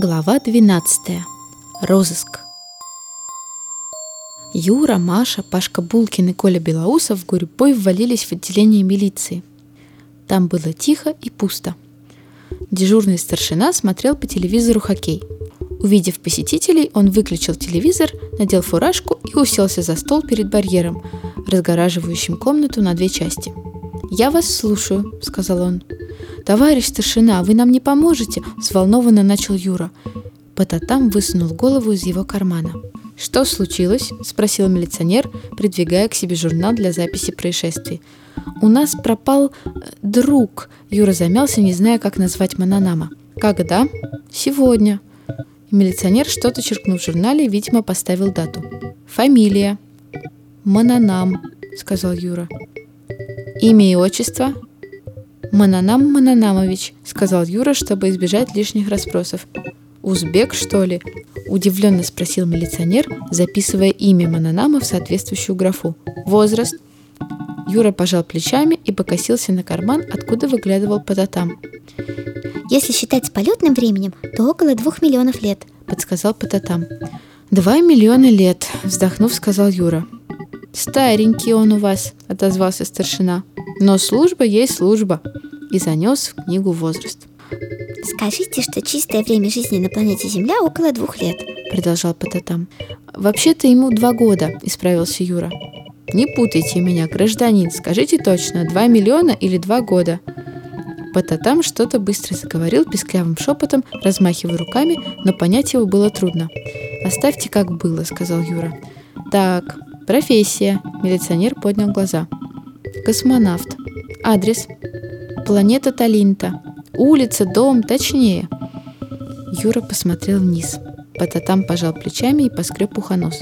Глава 12. Розыск. Юра, Маша, Пашка Булкин и Коля Белоусов гурьбой ввалились в отделение милиции. Там было тихо и пусто. Дежурный старшина смотрел по телевизору хоккей. Увидев посетителей, он выключил телевизор, надел фуражку и уселся за стол перед барьером, разгораживающим комнату на две части. «Я вас слушаю», — сказал он. «Товарищ старшина, вы нам не поможете?» – взволнованно начал Юра. Пататам высунул голову из его кармана. «Что случилось?» – спросил милиционер, придвигая к себе журнал для записи происшествий. «У нас пропал э, друг», – Юра замялся, не зная, как назвать Мананама. «Когда?» «Сегодня». Милиционер, что-то черкнув в журнале, видимо, поставил дату. «Фамилия». «Мананам», — сказал Юра. «Имя и отчество?» «Мананам Мананамович», — сказал Юра, чтобы избежать лишних расспросов. «Узбек, что ли?» — удивленно спросил милиционер, записывая имя Мананама в соответствующую графу. «Возраст?» Юра пожал плечами и покосился на карман, откуда выглядывал Пататам. «Если считать с полетным временем, то около двух миллионов лет», — подсказал Пататам. «Два миллиона лет», — вздохнув, сказал Юра. «Старенький он у вас», — отозвался старшина. «Но служба есть служба и занес в книгу возраст. «Скажите, что чистое время жизни на планете Земля около двух лет», — продолжал Пататам. «Вообще-то ему два года», — исправился Юра. «Не путайте меня, гражданин, скажите точно, два миллиона или два года?» Пататам что-то быстро заговорил писклявым шепотом, размахивая руками, но понять его было трудно. «Оставьте, как было», — сказал Юра. «Так, профессия», — милиционер поднял глаза. «Космонавт. Адрес. Планета Талинта. Улица, дом, точнее. Юра посмотрел вниз. Пататам пожал плечами и поскреб ухонос.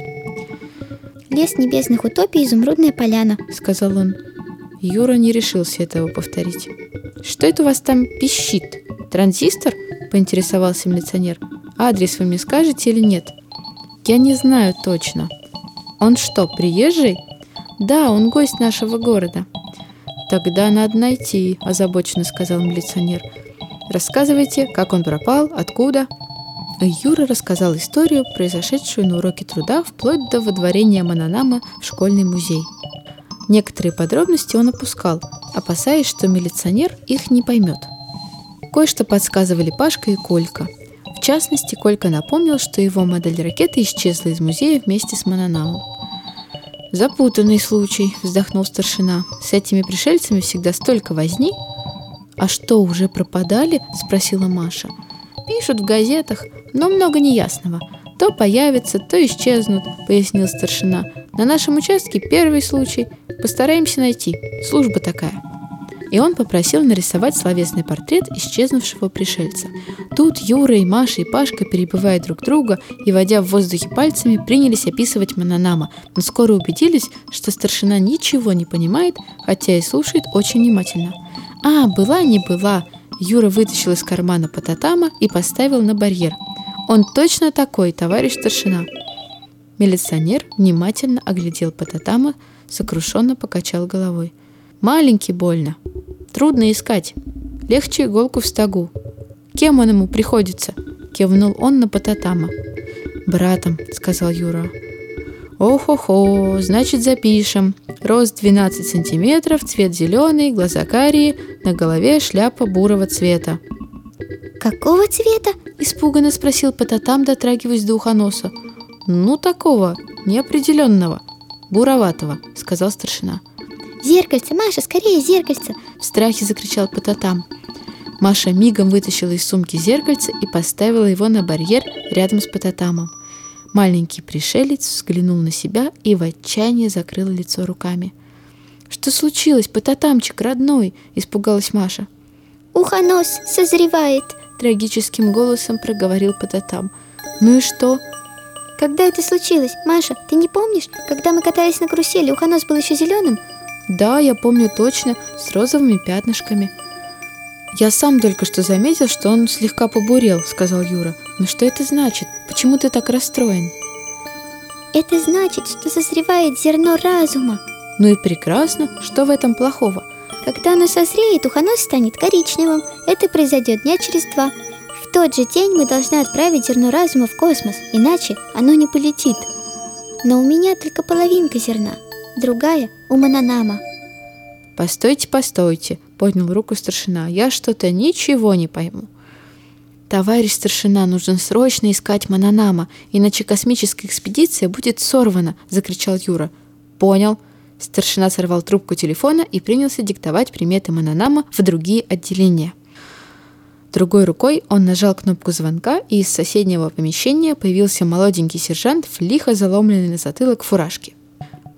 «Лес небесных утопий, изумрудная поляна», — сказал он. Юра не решился этого повторить. «Что это у вас там пищит? Транзистор?» — поинтересовался милиционер. «Адрес вы мне скажете или нет?» «Я не знаю точно». «Он что, приезжий?» «Да, он гость нашего города». «Тогда надо найти», – озабоченно сказал милиционер. «Рассказывайте, как он пропал, откуда?» Юра рассказал историю, произошедшую на уроке труда, вплоть до водворения Мананама в школьный музей. Некоторые подробности он опускал, опасаясь, что милиционер их не поймет. Кое-что подсказывали Пашка и Колька. В частности, Колька напомнил, что его модель ракеты исчезла из музея вместе с Мананамом. «Запутанный случай», — вздохнул старшина. «С этими пришельцами всегда столько возни». «А что, уже пропадали?» — спросила Маша. «Пишут в газетах, но много неясного. То появятся, то исчезнут», — пояснил старшина. «На нашем участке первый случай. Постараемся найти. Служба такая» и он попросил нарисовать словесный портрет исчезнувшего пришельца. Тут Юра и Маша и Пашка, перебывая друг друга и водя в воздухе пальцами, принялись описывать Мананама, но скоро убедились, что старшина ничего не понимает, хотя и слушает очень внимательно. «А, была не была!» Юра вытащил из кармана Пататама и поставил на барьер. «Он точно такой, товарищ старшина!» Милиционер внимательно оглядел Пататама, сокрушенно покачал головой. «Маленький больно, Трудно искать. Легче иголку в стогу. Кем он ему приходится? Кивнул он на Пататама. Братом, сказал Юра. Ох-охо, значит запишем. Рост 12 сантиметров, цвет зеленый, глаза карие, на голове шляпа бурого цвета. «Какого цвета?» – испуганно спросил Пататам, дотрагиваясь до ухоноса. «Ну, такого, неопределенного, буроватого», – сказал старшина. «Зеркальце, Маша, скорее зеркальце!» В страхе закричал Пататам. Маша мигом вытащила из сумки зеркальце и поставила его на барьер рядом с Пататамом. Маленький пришелец взглянул на себя и в отчаянии закрыл лицо руками. «Что случилось, Пататамчик, родной?» – испугалась Маша. «Ухонос созревает!» – трагическим голосом проговорил Пататам. «Ну и что?» «Когда это случилось, Маша, ты не помнишь, когда мы катались на карусели, ухонос был еще зеленым?» Да, я помню точно, с розовыми пятнышками. Я сам только что заметил, что он слегка побурел, сказал Юра. Но что это значит? Почему ты так расстроен? Это значит, что созревает зерно разума. Ну и прекрасно. Что в этом плохого? Когда оно созреет, ухонос станет коричневым. Это произойдет дня через два. В тот же день мы должны отправить зерно разума в космос, иначе оно не полетит. Но у меня только половинка зерна, другая у Мананама. «Постойте, постойте», — поднял руку старшина, «я что-то ничего не пойму». «Товарищ старшина, нужно срочно искать Мананама, иначе космическая экспедиция будет сорвана!» – закричал Юра. «Понял». Старшина сорвал трубку телефона и принялся диктовать приметы Мананама в другие отделения. Другой рукой он нажал кнопку звонка, и из соседнего помещения появился молоденький сержант в лихо заломленной на затылок фуражке.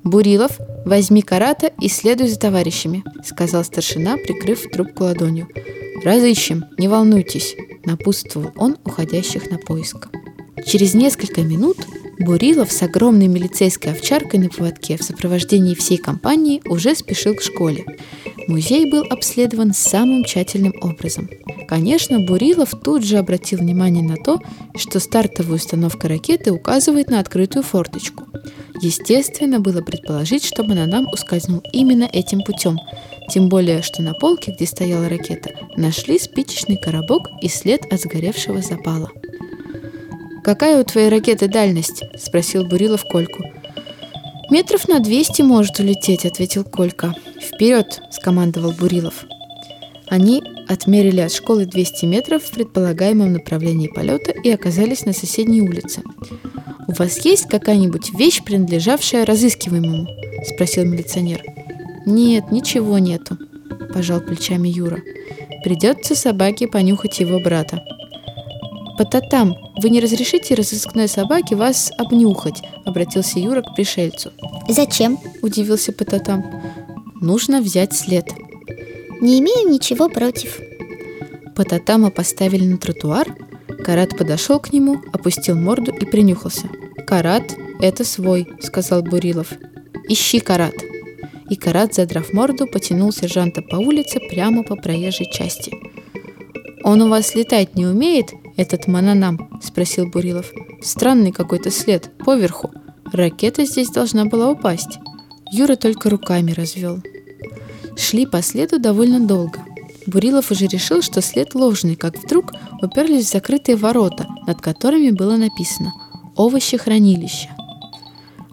«Бурилов, возьми карата и следуй за товарищами», — сказал старшина, прикрыв трубку ладонью. «Разыщем, не волнуйтесь», — напутствовал он уходящих на поиск. Через несколько минут Бурилов с огромной милицейской овчаркой на поводке в сопровождении всей компании уже спешил к школе. Музей был обследован самым тщательным образом. Конечно, Бурилов тут же обратил внимание на то, что стартовая установка ракеты указывает на открытую форточку. Естественно, было предположить, что Бананам ускользнул именно этим путем, тем более, что на полке, где стояла ракета, нашли спичечный коробок и след от сгоревшего запала. «Какая у твоей ракеты дальность?» – спросил Бурилов Кольку. «Метров на 200 может улететь», – ответил Колька. «Вперед!» – скомандовал Бурилов. Они отмерили от школы 200 метров в предполагаемом направлении полета и оказались на соседней улице. «У вас есть какая-нибудь вещь, принадлежавшая разыскиваемому?» – спросил милиционер. «Нет, ничего нету», – пожал плечами Юра. «Придется собаке понюхать его брата». «Пататам, вы не разрешите разыскной собаке вас обнюхать?» – обратился Юра к пришельцу. «Зачем?» – удивился Пататам. «Нужно взять след». «Не имею ничего против». Пататама поставили на тротуар, Карат подошел к нему, опустил морду и принюхался. «Карат, это свой», — сказал Бурилов. «Ищи Карат». И Карат, задрав морду, потянул сержанта по улице прямо по проезжей части. «Он у вас летать не умеет, этот Мананам?» — спросил Бурилов. «Странный какой-то след, поверху. Ракета здесь должна была упасть». Юра только руками развел. Шли по следу довольно долго. Бурилов уже решил, что след ложный, как вдруг уперлись в закрытые ворота, над которыми было написано «Овощехранилище».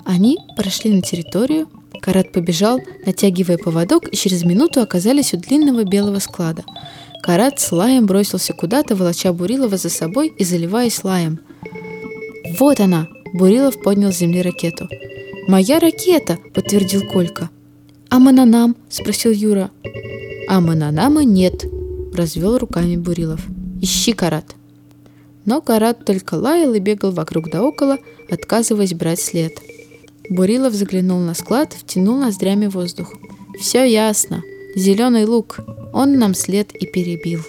Они прошли на территорию, Карат побежал, натягивая поводок, и через минуту оказались у длинного белого склада. Карат с лаем бросился куда-то, волоча Бурилова за собой и заливаясь лаем. «Вот она!» – Бурилов поднял с земли ракету. «Моя ракета!» – подтвердил Колька. «А Мананам?» – спросил Юра. А Мананама нет, развел руками Бурилов. Ищи Карат. Но Карат только лаял и бегал вокруг да около, отказываясь брать след. Бурилов заглянул на склад, втянул ноздрями воздух. Все ясно. Зеленый лук. Он нам след и перебил.